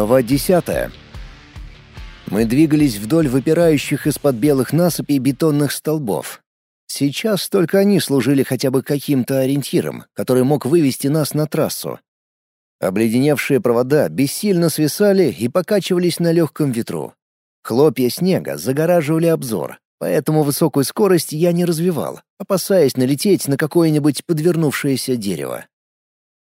Глава 10. Мы двигались вдоль выпирающих из-под белых насыпей бетонных столбов. Сейчас только они служили хотя бы каким-то ориентиром, который мог вывести нас на трассу. Обледеневшие провода бессильно свисали и покачивались на легком ветру. Хлопья снега загораживали обзор, поэтому высокую скорость я не развивал, опасаясь налететь на какое-нибудь подвернувшееся дерево.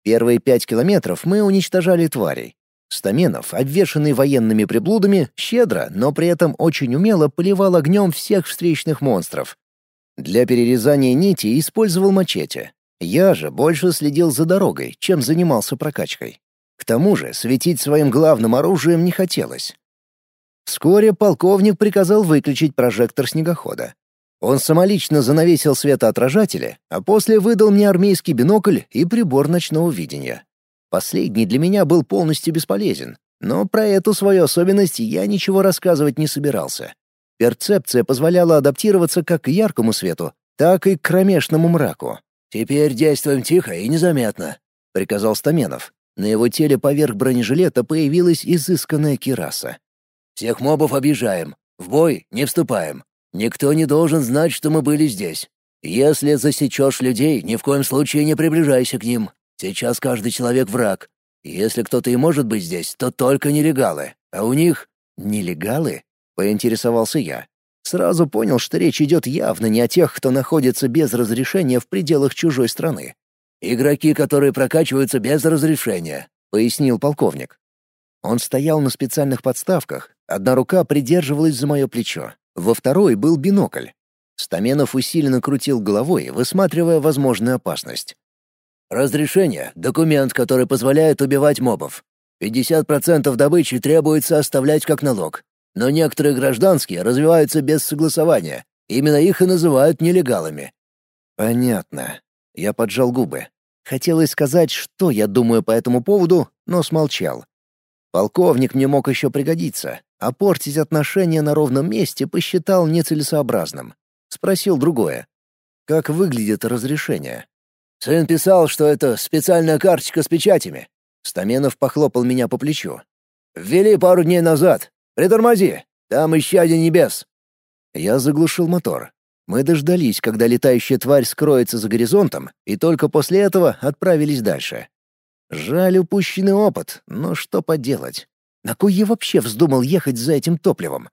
Первые пять километров мы уничтожали тварей, Стаменов, обвешанный военными приблудами, щедро, но при этом очень умело поливал огнем всех встречных монстров. Для перерезания нити использовал мачете. Я же больше следил за дорогой, чем занимался прокачкой. К тому же светить своим главным оружием не хотелось. Вскоре полковник приказал выключить прожектор снегохода. Он самолично занавесил светоотражатели, а после выдал мне армейский бинокль и прибор ночного видения. Последний для меня был полностью бесполезен, но про эту свою особенность я ничего рассказывать не собирался. Перцепция позволяла адаптироваться как к яркому свету, так и к кромешному мраку. «Теперь действуем тихо и незаметно», — приказал Стаменов. На его теле поверх бронежилета появилась изысканная кираса. «Всех мобов объезжаем. В бой не вступаем. Никто не должен знать, что мы были здесь. Если засечешь людей, ни в коем случае не приближайся к ним. Сейчас каждый человек враг. Если кто-то и может быть здесь, то только нелегалы. А у них... Нелегалы? Поинтересовался я. Сразу понял, что речь идет явно не о тех, кто находится без разрешения в пределах чужой страны. «Игроки, которые прокачиваются без разрешения», — пояснил полковник. Он стоял на специальных подставках, одна рука придерживалась за мое плечо, во второй был бинокль. Стаменов усиленно крутил головой, высматривая возможную опасность. Разрешение — документ, который позволяет убивать мобов. 50% добычи требуется оставлять как налог. Но некоторые гражданские развиваются без согласования. Именно их и называют нелегалами. Понятно. Я поджал губы. Хотелось сказать, что я думаю по этому поводу, но смолчал. Полковник мне мог еще пригодиться, а портить отношения на ровном месте посчитал нецелесообразным. Спросил другое. Как выглядит разрешение? Сын писал, что это специальная карточка с печатями. Стаменов похлопал меня по плечу. Ввели пару дней назад. Притормози. Там исчадие небес. Я заглушил мотор. Мы дождались, когда летающая тварь скроется за горизонтом, и только после этого отправились дальше. Жаль упущенный опыт, но что поделать? На кой я вообще вздумал ехать за этим топливом?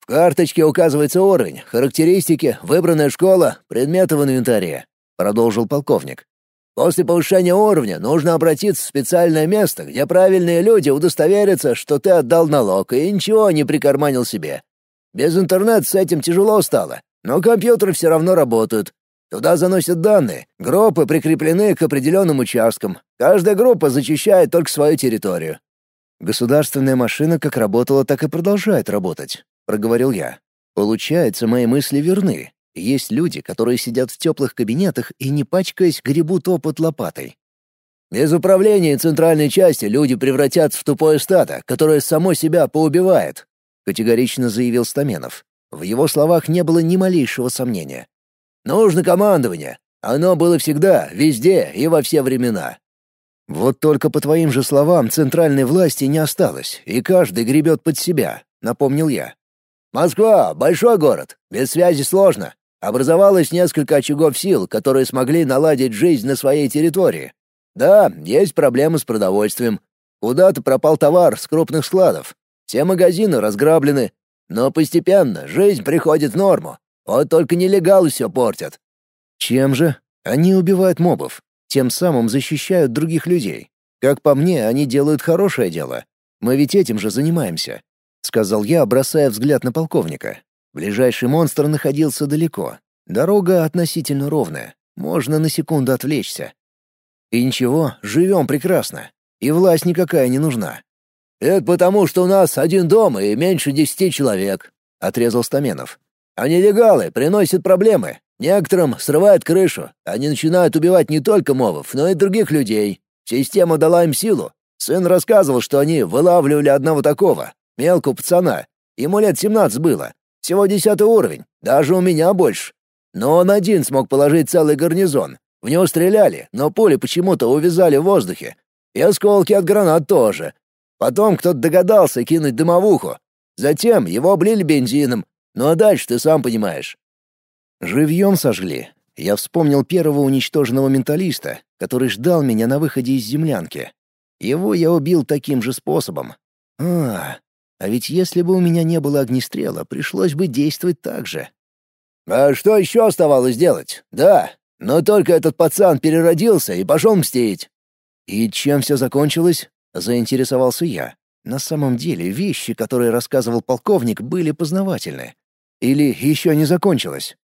В карточке указывается уровень, характеристики, выбранная школа, предметы в инвентаре. — продолжил полковник. «После повышения уровня нужно обратиться в специальное место, где правильные люди удостоверятся, что ты отдал налог и ничего не прикарманил себе. Без интернета с этим тяжело стало, но компьютеры все равно работают. Туда заносят данные, группы прикреплены к определенным участкам. Каждая группа зачищает только свою территорию». «Государственная машина как работала, так и продолжает работать», — проговорил я. «Получается, мои мысли верны. Есть люди, которые сидят в теплых кабинетах и, не пачкаясь, гребут опыт лопатой. Без управления центральной части люди превратятся в тупое стадо, которое само себя поубивает», — категорично заявил Стаменов. В его словах не было ни малейшего сомнения. «Нужно командование. Оно было всегда, везде и во все времена». «Вот только по твоим же словам центральной власти не осталось, и каждый гребет под себя», — напомнил я. «Москва — большой город, без связи сложно. Образовалось несколько очагов сил, которые смогли наладить жизнь на своей территории. Да, есть проблемы с продовольствием. Куда-то пропал товар с крупных складов. Все магазины разграблены. Но постепенно жизнь приходит в норму. Вот только нелегалы все портят. Чем же? Они убивают мобов. Тем самым защищают других людей. Как по мне, они делают хорошее дело. Мы ведь этим же занимаемся. Сказал я, бросая взгляд на полковника. Ближайший монстр находился далеко. Дорога относительно ровная. Можно на секунду отвлечься. И ничего, живем прекрасно. И власть никакая не нужна. «Это потому, что у нас один дом и меньше десяти человек», — отрезал Стаменов. «А нелегалы приносят проблемы. Некоторым срывают крышу. Они начинают убивать не только мовов, но и других людей. Система дала им силу. Сын рассказывал, что они вылавливали одного такого, мелкого пацана. Ему лет семнадцать было. Всего десятый уровень, даже у меня больше. Но он один смог положить целый гарнизон. В него стреляли, но пули почему-то увязали в воздухе. И осколки от гранат тоже. Потом кто-то догадался кинуть дымовуху. Затем его облили бензином. Ну а дальше ты сам понимаешь. Живьем сожгли. Я вспомнил первого уничтоженного менталиста, который ждал меня на выходе из землянки. Его я убил таким же способом. А, а ведь если бы у меня не было огнестрела, пришлось бы действовать так же. А что еще оставалось делать? Да, но только этот пацан переродился и пошел мстить. И чем все закончилось? Заинтересовался я. На самом деле вещи, которые рассказывал полковник, были познавательны. Или еще не закончилось?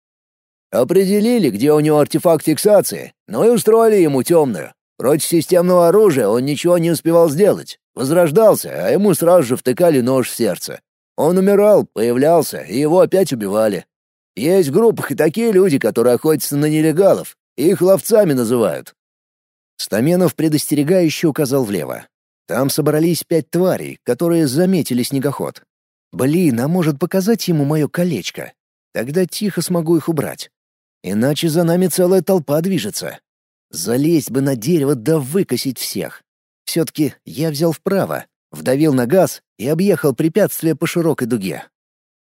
Определили, где у него артефакт фиксации, но и устроили ему темную. Против системного оружия он ничего не успевал сделать. Возрождался, а ему сразу же втыкали нож в сердце. Он умирал, появлялся, и его опять убивали. Есть в группах и такие люди, которые охотятся на нелегалов. Их ловцами называют. Стаменов предостерегающе указал влево. Там собрались пять тварей, которые заметили снегоход. Блин, а может показать ему мое колечко? Тогда тихо смогу их убрать. Иначе за нами целая толпа движется. Залезть бы на дерево да выкосить всех. Все-таки я взял вправо, вдавил на газ и объехал препятствие по широкой дуге.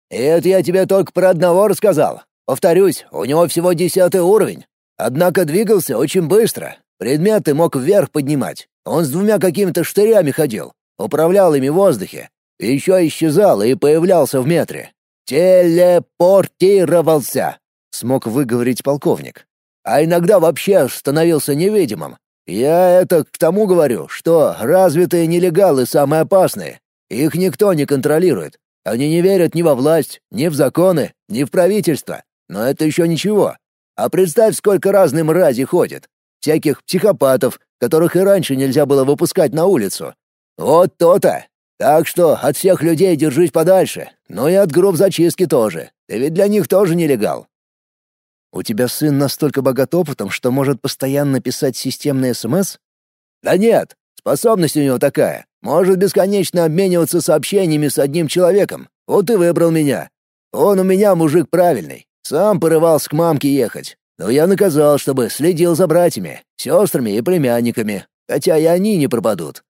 «Это я тебе только про одного рассказал. Повторюсь, у него всего десятый уровень. Однако двигался очень быстро. Предметы мог вверх поднимать. Он с двумя какими-то штырями ходил, управлял ими в воздухе. Еще исчезал и появлялся в метре. Телепортировался, смог выговорить полковник. А иногда вообще становился невидимым. Я это к тому говорю, что развитые нелегалы самые опасные. Их никто не контролирует. Они не верят ни во власть, ни в законы, ни в правительство. Но это еще ничего. А представь, сколько разной мрази ходит. Всяких психопатов, которых и раньше нельзя было выпускать на улицу. Вот то-то. Так что от всех людей держись подальше, но и от групп зачистки тоже. Ты ведь для них тоже нелегал. У тебя сын настолько богат опытом, что может постоянно писать системные СМС? Да нет, способность у него такая. Может бесконечно обмениваться сообщениями с одним человеком. Вот и выбрал меня. Он у меня мужик правильный. Сам порывался к мамке ехать. Но я наказал, чтобы следил за братьями, сестрами и племянниками, хотя и они не пропадут.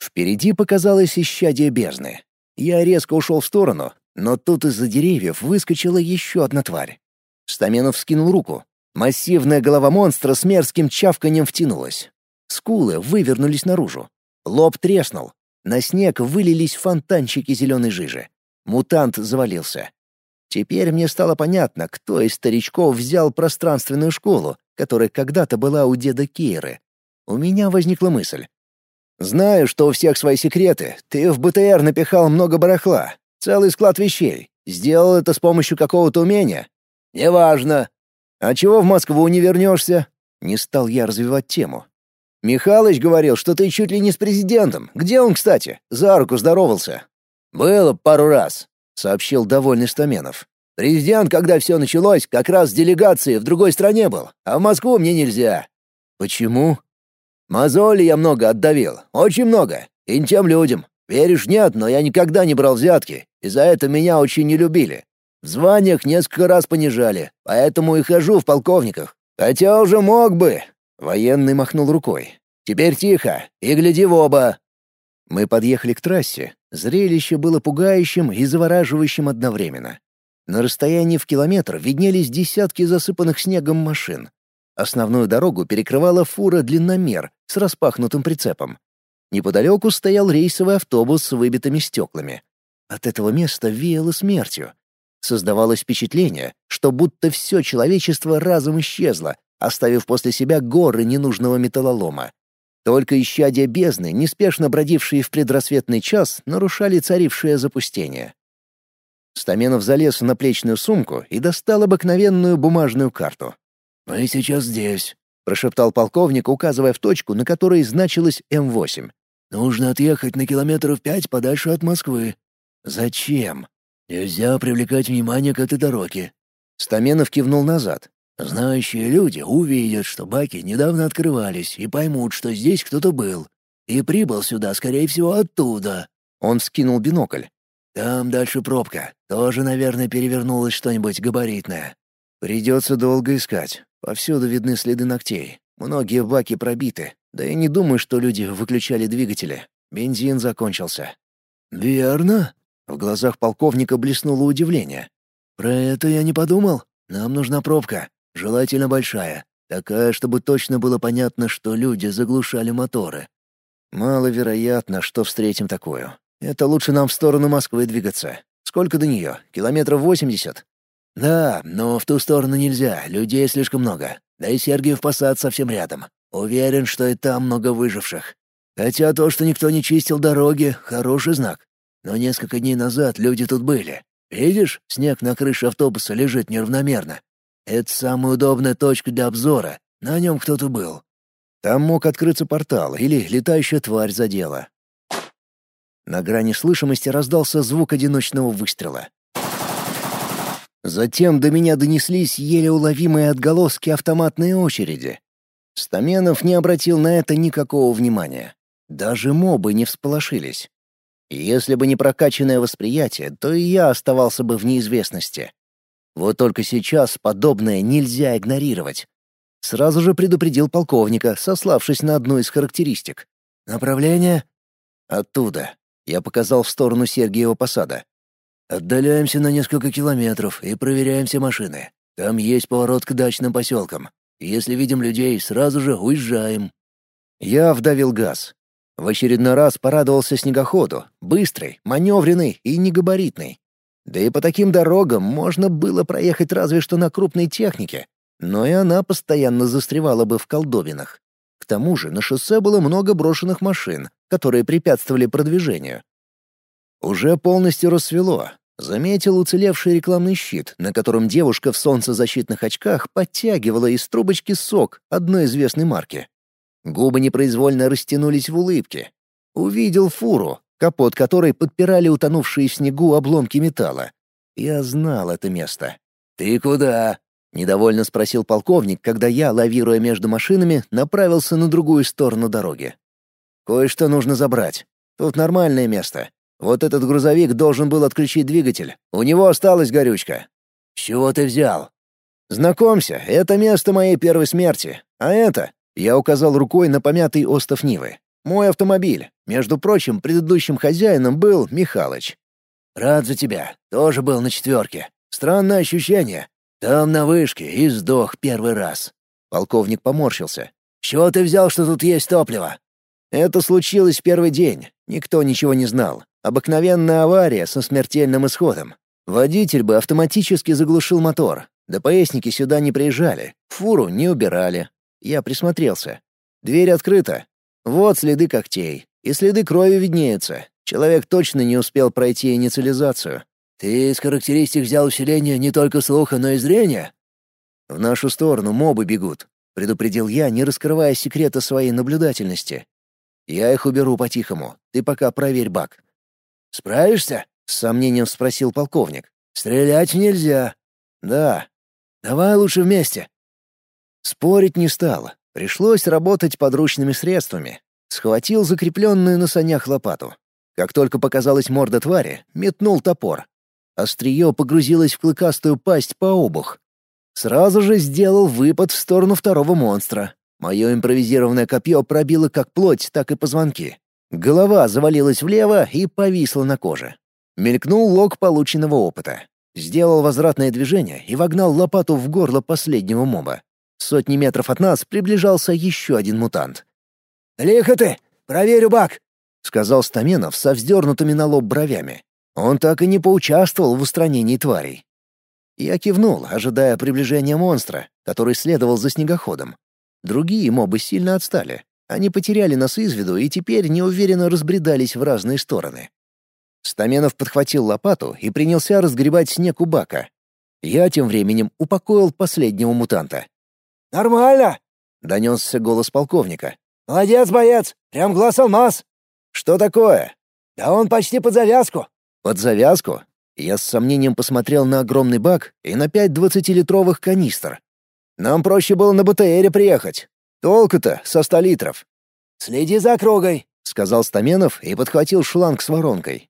Впереди показалось исчадие бездны. Я резко ушел в сторону, но тут из-за деревьев выскочила еще одна тварь. Стаменов скинул руку. Массивная голова монстра с мерзким чавканьем втянулась. Скулы вывернулись наружу. Лоб треснул. На снег вылились фонтанчики зеленой жижи. Мутант завалился. Теперь мне стало понятно, кто из старичков взял пространственную школу, которая когда-то была у деда Кейры. У меня возникла мысль. «Знаю, что у всех свои секреты. Ты в БТР напихал много барахла. Целый склад вещей. Сделал это с помощью какого-то умения?» «Неважно». «А чего в Москву не вернешься?» Не стал я развивать тему. «Михалыч говорил, что ты чуть ли не с президентом. Где он, кстати? За руку здоровался». «Было пару раз», — сообщил довольный Стаменов. «Президент, когда все началось, как раз с делегацией в другой стране был, а в Москву мне нельзя». «Почему?» «Мозоли я много отдавил, очень много, и тем людям. Веришь, нет, но я никогда не брал взятки, и за это меня очень не любили. В званиях несколько раз понижали, поэтому и хожу в полковниках. Хотя уже мог бы». Военный махнул рукой. «Теперь тихо, и гляди в оба». Мы подъехали к трассе, Зрелище было пугающим и завораживающим одновременно. На расстоянии в километр виднелись десятки засыпанных снегом машин. Основную дорогу перекрывала фура-длинномер с распахнутым прицепом. Неподалеку стоял рейсовый автобус с выбитыми стеклами. От этого места веяло смертью. Создавалось впечатление, что будто все человечество разом исчезло, оставив после себя горы ненужного металлолома. Только исчадия бездны, неспешно бродившие в предрассветный час, нарушали царившее запустение. Стаменов залез в наплечную сумку и достал обыкновенную бумажную карту. «Мы сейчас здесь», — прошептал полковник, указывая в точку, на которой значилось М8. «Нужно отъехать на километров пять подальше от Москвы». «Зачем?» «Нельзя привлекать внимание к этой дороге». Стаменов кивнул назад. Знающие люди увидят, что баки недавно открывались и поймут, что здесь кто-то был. И прибыл сюда, скорее всего, оттуда. Он вскинул бинокль. Там дальше пробка. Тоже, наверное, перевернулось что-нибудь габаритное. Придется долго искать. Повсюду видны следы ногтей. Многие баки пробиты. Да и не думаю, что люди выключали двигатели. Бензин закончился. «Верно?» — в глазах полковника блеснуло удивление. «Про это я не подумал. Нам нужна пробка, желательно большая, такая, чтобы точно было понятно, что люди заглушали моторы». «Маловероятно, что встретим такую. Это лучше нам в сторону Москвы двигаться. Сколько до нее? Километров восемьдесят?» «Да, но в ту сторону нельзя, людей слишком много. Да и Сергиев посад совсем рядом. Уверен, что и там много выживших. Хотя то, что никто не чистил дороги, хороший знак. Но несколько дней назад люди тут были. Видишь, снег на крыше автобуса лежит неравномерно. Это самая удобная точка для обзора. На нем кто-то был. Там мог открыться портал или летающая тварь задела. На грани слышимости раздался звук одиночного выстрела. Затем до меня донеслись еле уловимые отголоски автоматной очереди. Стаменов не обратил на это никакого внимания. Даже мобы не всполошились. Если бы не прокачанное восприятие, то и я оставался бы в неизвестности. Вот только сейчас подобное нельзя игнорировать. Сразу же предупредил полковника, сославшись на одну из характеристик. «Направление?» «Оттуда». Я показал в сторону Сергиева посада. Отдаляемся на несколько километров и проверяем все машины. Там есть поворот к дачным поселкам. Если видим людей, сразу же уезжаем». Я вдавил газ. В очередной раз порадовался снегоходу. Быстрый, маневренный и негабаритный. Да и по таким дорогам можно было проехать разве что на крупной технике. Но и она постоянно застревала бы в колдобинах. К тому же на шоссе было много брошенных машин, которые препятствовали продвижению. Уже полностью рассвело. Заметил уцелевший рекламный щит, на котором девушка в солнцезащитных очках подтягивала из трубочки сок одной известной марки. Губы непроизвольно растянулись в улыбке. Увидел фуру, капот которой подпирали утонувшие в снегу обломки металла. Я знал это место. «Ты куда?» — недовольно спросил полковник, когда я, лавируя между машинами, направился на другую сторону дороги. «Кое-что нужно забрать. Тут нормальное место. Вот этот грузовик должен был отключить двигатель. У него осталась горючка. С чего ты взял? Знакомься, это место моей первой смерти. А это... Я указал рукой на помятый остов Нивы. Мой автомобиль. Между прочим, предыдущим хозяином был Михалыч. Рад за тебя. Тоже был на четверке. Странное ощущение. Там на вышке и сдох первый раз. Полковник поморщился. чего ты взял, что тут есть топливо? Это случилось в первый день. Никто ничего не знал. Обыкновенная авария со смертельным исходом. Водитель бы автоматически заглушил мотор. ДПСники сюда не приезжали, фуру не убирали. Я присмотрелся. Дверь открыта. Вот следы когтей. И следы крови виднеются. Человек точно не успел пройти инициализацию. «Ты из характеристик взял усиление не только слуха, но и зрения?» «В нашу сторону мобы бегут», — предупредил я, не раскрывая секрета своей наблюдательности. «Я их уберу по-тихому. Ты пока проверь бак». «Справишься?» — с сомнением спросил полковник. «Стрелять нельзя». «Да». «Давай лучше вместе». Спорить не стало. Пришлось работать подручными средствами. Схватил закрепленную на санях лопату. Как только показалась морда твари, метнул топор. Острие погрузилось в клыкастую пасть по обух. Сразу же сделал выпад в сторону второго монстра. Мое импровизированное копье пробило как плоть, так и позвонки. Голова завалилась влево и повисла на коже. Мелькнул лог полученного опыта. Сделал возвратное движение и вогнал лопату в горло последнего моба. Сотни метров от нас приближался еще один мутант. «Лихо ты! Проверю бак!» — сказал Стаменов со вздернутыми на лоб бровями. Он так и не поучаствовал в устранении тварей. Я кивнул, ожидая приближения монстра, который следовал за снегоходом. Другие мобы сильно отстали. Они потеряли нас из виду и теперь неуверенно разбредались в разные стороны. Стаменов подхватил лопату и принялся разгребать снег у бака. Я тем временем упокоил последнего мутанта. «Нормально!» — донесся голос полковника. «Молодец, боец! Прям глаз алмаз!» «Что такое?» «Да он почти под завязку!» «Под завязку?» Я с сомнением посмотрел на огромный бак и на пять двадцатилитровых канистр. «Нам проще было на БТРе приехать. Толку-то со ста литров. «Следи за кругой», — сказал Стаменов и подхватил шланг с воронкой.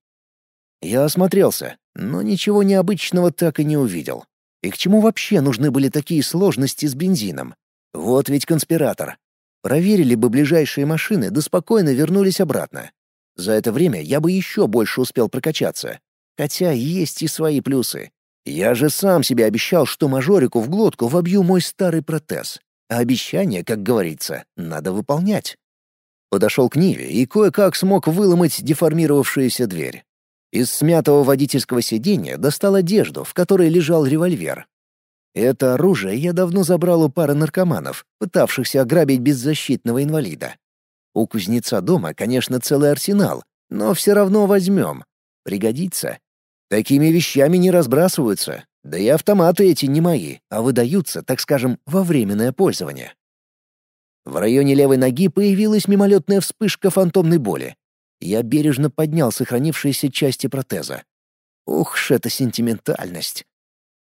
Я осмотрелся, но ничего необычного так и не увидел. И к чему вообще нужны были такие сложности с бензином? Вот ведь конспиратор. Проверили бы ближайшие машины, да спокойно вернулись обратно. За это время я бы еще больше успел прокачаться. Хотя есть и свои плюсы. Я же сам себе обещал, что мажорику в глотку вобью мой старый протез. А обещание, как говорится, надо выполнять. Подошел к Ниве и кое-как смог выломать деформировавшуюся дверь. Из смятого водительского сиденья достал одежду, в которой лежал револьвер. Это оружие я давно забрал у пары наркоманов, пытавшихся ограбить беззащитного инвалида. У кузнеца дома, конечно, целый арсенал, но все равно возьмем. Пригодится. Такими вещами не разбрасываются. Да и автоматы эти не мои, а выдаются, так скажем, во временное пользование. В районе левой ноги появилась мимолетная вспышка фантомной боли. Я бережно поднял сохранившиеся части протеза. Ух ж это сентиментальность.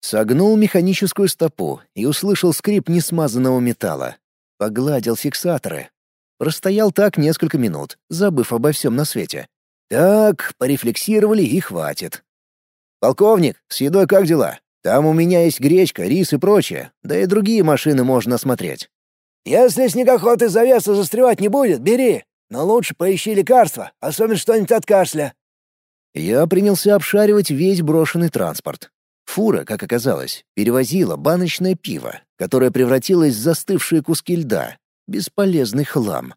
Согнул механическую стопу и услышал скрип несмазанного металла. Погладил фиксаторы. Простоял так несколько минут, забыв обо всем на свете. Так, порефлексировали и хватит. «Полковник, с едой как дела? Там у меня есть гречка, рис и прочее, да и другие машины можно осмотреть». «Если снегоход из завеса застревать не будет, бери. Но лучше поищи лекарства, особенно что-нибудь от кашля». Я принялся обшаривать весь брошенный транспорт. Фура, как оказалось, перевозила баночное пиво, которое превратилось в застывшие куски льда. Бесполезный хлам.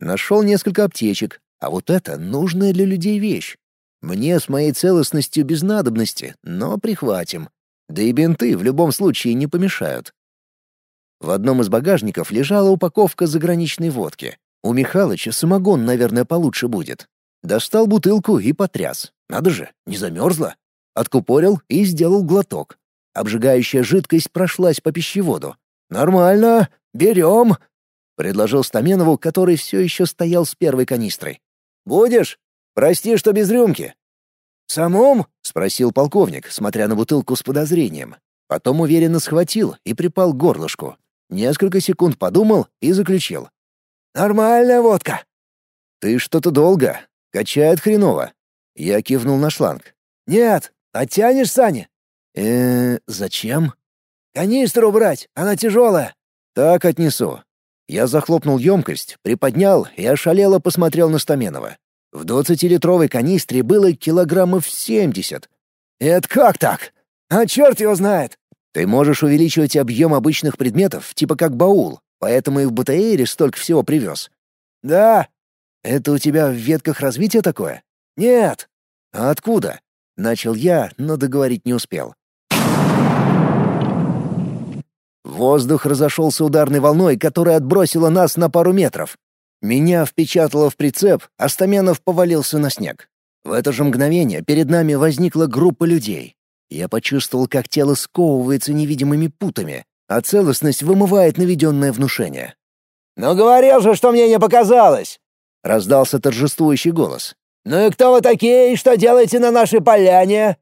Нашел несколько аптечек, а вот это нужная для людей вещь. Мне с моей целостностью без надобности, но прихватим. Да и бинты в любом случае не помешают. В одном из багажников лежала упаковка заграничной водки. У Михалыча самогон, наверное, получше будет. Достал бутылку и потряс. Надо же, не замерзла. Откупорил и сделал глоток. Обжигающая жидкость прошлась по пищеводу. «Нормально, берем!» — предложил Стаменову, который все еще стоял с первой канистрой. «Будешь? Прости, что без рюмки». «Самом?» — спросил полковник, смотря на бутылку с подозрением. Потом уверенно схватил и припал к горлышку. Несколько секунд подумал и заключил. Нормальная водка. Ты что-то долго. Качает хреново. Я кивнул на шланг. Нет, оттянешь, Саня? э зачем? Канистру брать, она тяжелая. Так отнесу. Я захлопнул емкость, приподнял и ошалело посмотрел на Стаменова. В двадцатилитровой канистре было килограммов семьдесят. Это как так? А черт его знает. Ты можешь увеличивать объем обычных предметов, типа как баул, Поэтому и в БТРе столько всего привез. Да. Это у тебя в ветках развития такое? Нет. А откуда? Начал я, но договорить не успел. Воздух разошелся ударной волной, которая отбросила нас на пару метров. Меня впечатало в прицеп, а Стаменов повалился на снег. В это же мгновение перед нами возникла группа людей. Я почувствовал, как тело сковывается невидимыми путами, а целостность вымывает наведенное внушение. «Ну говорил же, что мне не показалось!» — раздался торжествующий голос. «Ну и кто вы такие, и что делаете на нашей поляне?»